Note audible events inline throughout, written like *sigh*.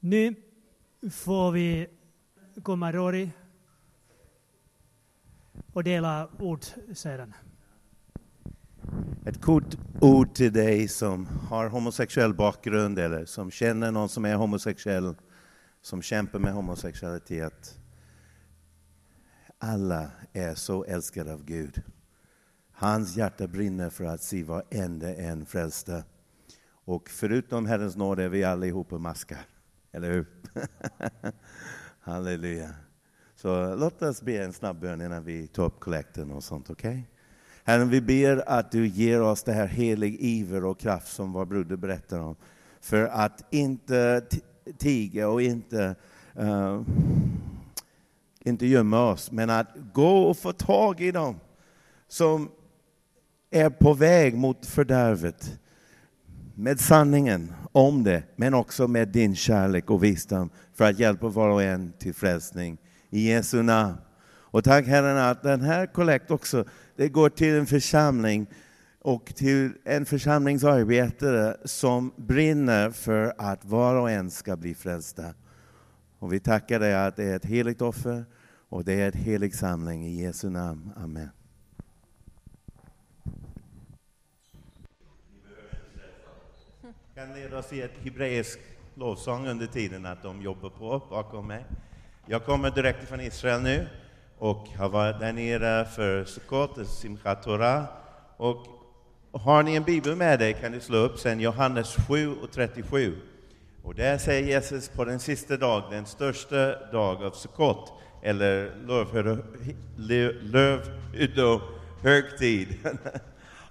Nu får vi komma Rory och dela ord sedan. Ett kort ord till dig som har homosexuell bakgrund eller som känner någon som är homosexuell, som kämpar med homosexualitet. Alla är så älskade av Gud. Hans hjärta brinner för att se varenda en frälsta. Och förutom Herrens nåd är vi allihopa maskar. Eller hur? *laughs* Halleluja. Så låt oss be en snabb bön innan vi tar upp kollekten och sånt, okej? Okay? Herren, vi ber att du ger oss det här helig iver och kraft som vår broder berättar om. För att inte tiga och inte, uh, inte gömma oss, men att gå och få tag i dem som är på väg mot fördärvet med sanningen om det, men också med din kärlek och visdom för att hjälpa var och en till frälsning. I Jesu namn. Och tack Herren att den här kollekt också, det går till en församling och till en församlingsarbetare som brinner för att var och en ska bli frälsta. Och vi tackar dig att det är ett heligt offer och det är ett helig samling. I Jesu namn. Amen. Kan leda oss i ett hebreisk lovsång under tiden att de jobbar på bakom mig. Jag kommer direkt från Israel nu och har varit där nere för Sukkot, Simchat Torah. Och har ni en bibel med dig kan ni slå upp sen Johannes 7 och 37. Och där säger Jesus på den sista dagen, den största dag av Sukkot, eller löv *laughs*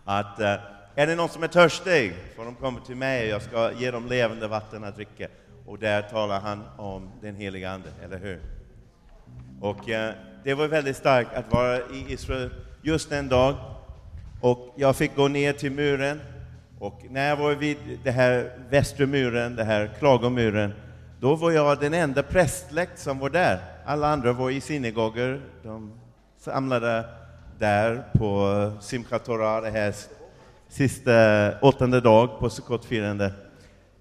att uh, är det någon som är törstig får de komma till mig och jag ska ge dem levande vatten att dricka. Och där talar han om den heliga Ande, eller hur? Och eh, det var väldigt starkt att vara i Israel just den dag. Och jag fick gå ner till muren. Och när jag var vid den här västra muren, den här klagomuren, då var jag den enda prästsläkt som var där. Alla andra var i synagogor, De samlade där på Simchat Torah, det här sista åttonde dag på Sukkot-firande.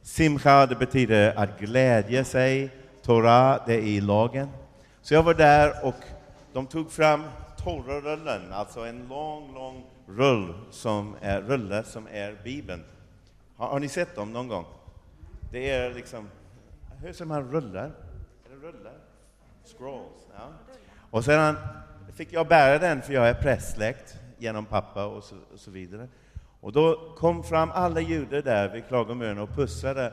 Simcha, det betyder att glädja sig. Torah, det är i lagen. Så jag var där och de tog fram Torah-rullen, alltså en lång, lång rull som är, rulle som är Bibeln. Har, har, ni sett dem någon gång? Det är liksom, hur ser man rullar? Är det rullar? Scrolls, ja. Och sedan fick jag bära den, för jag är prästsläkt genom pappa och så, och så vidare. Och då kom fram alla judar där vid klagomuren och pussade,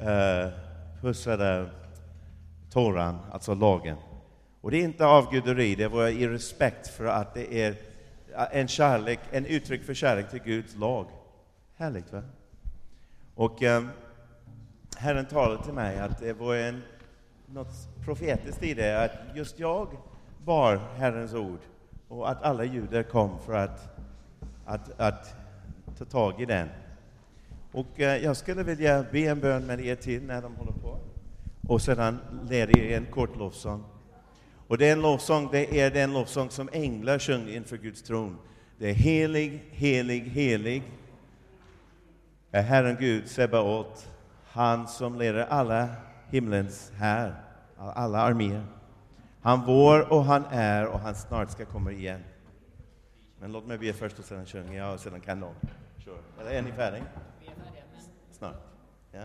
eh, pussade Toran, alltså lagen. Och det är inte avguderi, det var i respekt för att det är en kärlek, en uttryck för kärlek till Guds lag. Härligt, va? Och eh, Herren talade till mig att det var en, något profetiskt i det, att just jag bar Herrens ord och att alla judar kom för att, att, att ta tag i den. Och eh, jag skulle vilja be en bön med er till när de håller på. Och sedan leder er en kort lovsång. Och det är en lovsång, det är den lovsång som änglar sjunger inför Guds tron. Det är helig, helig, helig är Herren Gud, Sebaot, han som leder alla himlens här, alla arméer. Han vår och han är och han snart ska komma igen. Men låt mig be först och sedan sjunger jag och sedan kan de. Sure. Eller är ni färdiga? Vi är färdiga, men Snart? Ja?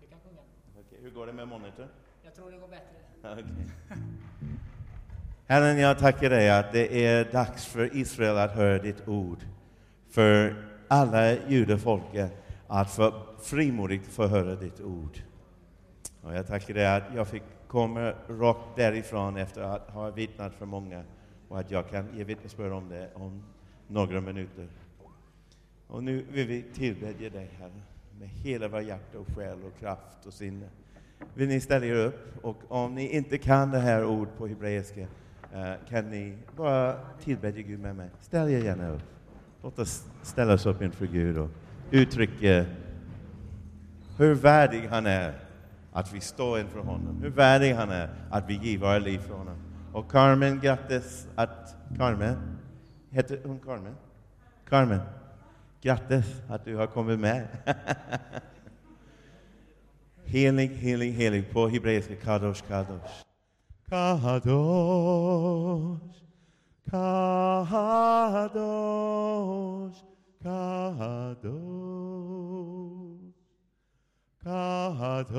du kan sjunga. Okej, Hur går det med monitor? Jag tror det går bättre. Okej. Herren, jag tackar dig att det är dags för Israel att höra ditt ord. För alla judefolket att få frimodigt få höra ditt ord. Och jag tackar dig att jag fick komma rakt därifrån efter att ha vittnat för många och att jag kan ge vittnesbörd om det om några minuter. Och nu vill vi tillbedja dig, Herre, med hela vår hjärta och själ och kraft och sinne. Vill ni ställa er upp? Och om ni inte kan det här ord på hebreiska eh, kan ni bara tillbedja Gud med mig. Ställ er gärna upp. Låt oss ställa oss upp inför Gud och uttrycka hur värdig han är att vi står inför honom. Hur värdig han är att vi ger våra liv för honom. Och Carmen, grattis att Carmen, heter hon Carmen? Carmen, grattis att du har kommit med. Helig, helig, helig på hebreiska kadosh, kadosh. Kadosh, kadosh, kadosh. Kadosh,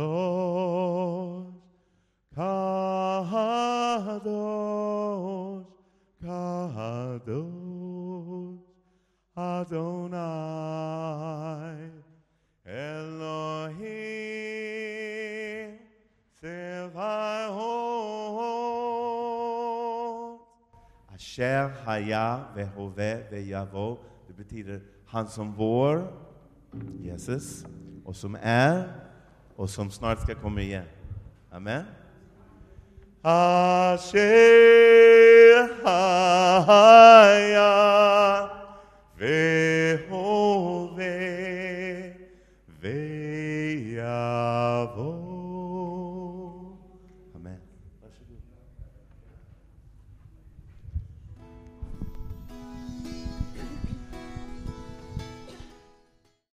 Kadosh, Kadosh, Adonai, Asher haya vehove vejavo. Det betyder han som vår, Jesus, och som är och som snart ska komma igen. Amen. Asher